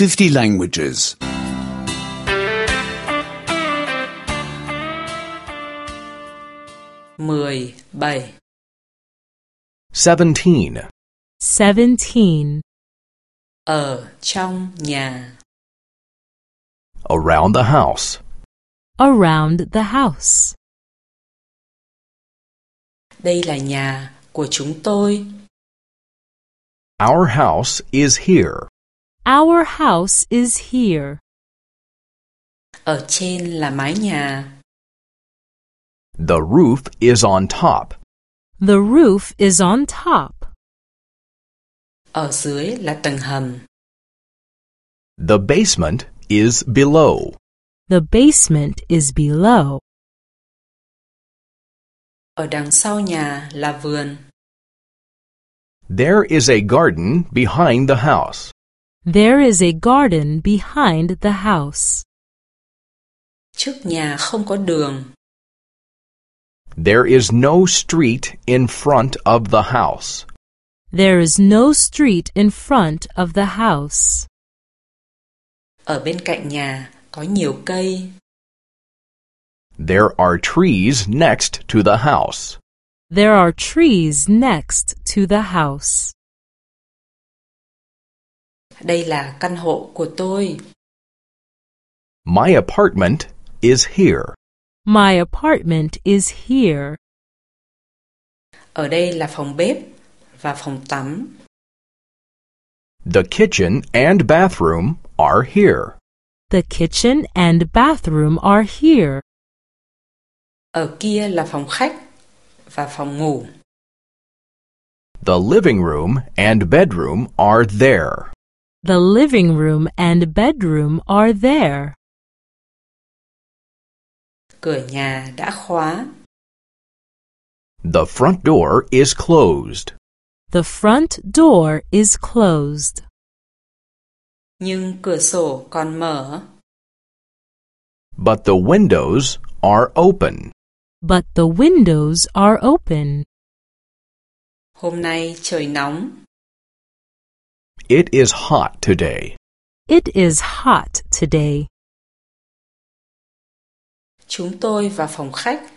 50 languages. 17 17. 17. Ở trong nhà Around the house. Around the house. Đây là nhà của chúng tôi. Our house is here. Our house is here. Ở trên là mái nhà. The roof is on top. The roof is on top. Ở dưới là tầng hầm. The basement is below. The basement is below. Ở đằng sau nhà là vườn. There is a garden behind the house. There is a garden behind the house. Trước nhà không có đường. There is no street in front of the house. There is no street in front of the house. Ở bên cạnh nhà có nhiều cây. There are trees next to the house. There are trees next to the house. Đây là căn hộ của tôi. My apartment is here. My apartment is here. Ở đây là phòng bếp và phòng tắm. The kitchen and bathroom are here. The kitchen and bathroom are here. Ở kia là phòng khách và phòng ngủ. The living room and bedroom are there. The living room and bedroom are there. Cửa nhà đã khóa. The front door is closed. The front door is closed. Nhưng cửa sổ còn mở. But the windows are open. But the windows are open. Hôm nay trời nóng. It is hot today. It is hot today. Chúng tôi vào phòng khách.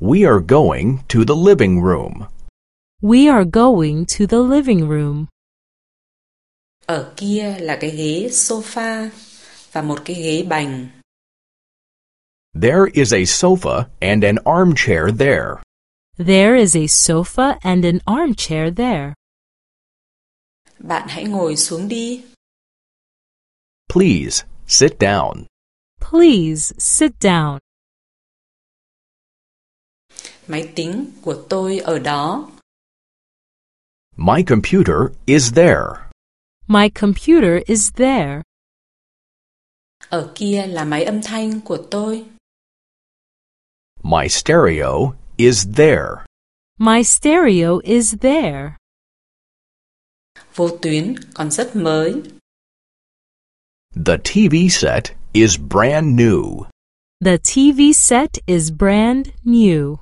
We are going to the living room. We are going to the living room. Ở kia là cái ghế sofa và một cái ghế bành. There is a sofa and an armchair there. There is a sofa and an armchair there. Bạn hãy ngồi xuống đi. Please sit down. Please sit down. Máy tính của tôi ở đó. My computer is there. My computer is there. Ở kia là máy âm thanh của tôi. My stereo is there. My stereo is there. Vô tuyến còn rất mới. The TV set is brand new. The TV set is brand new.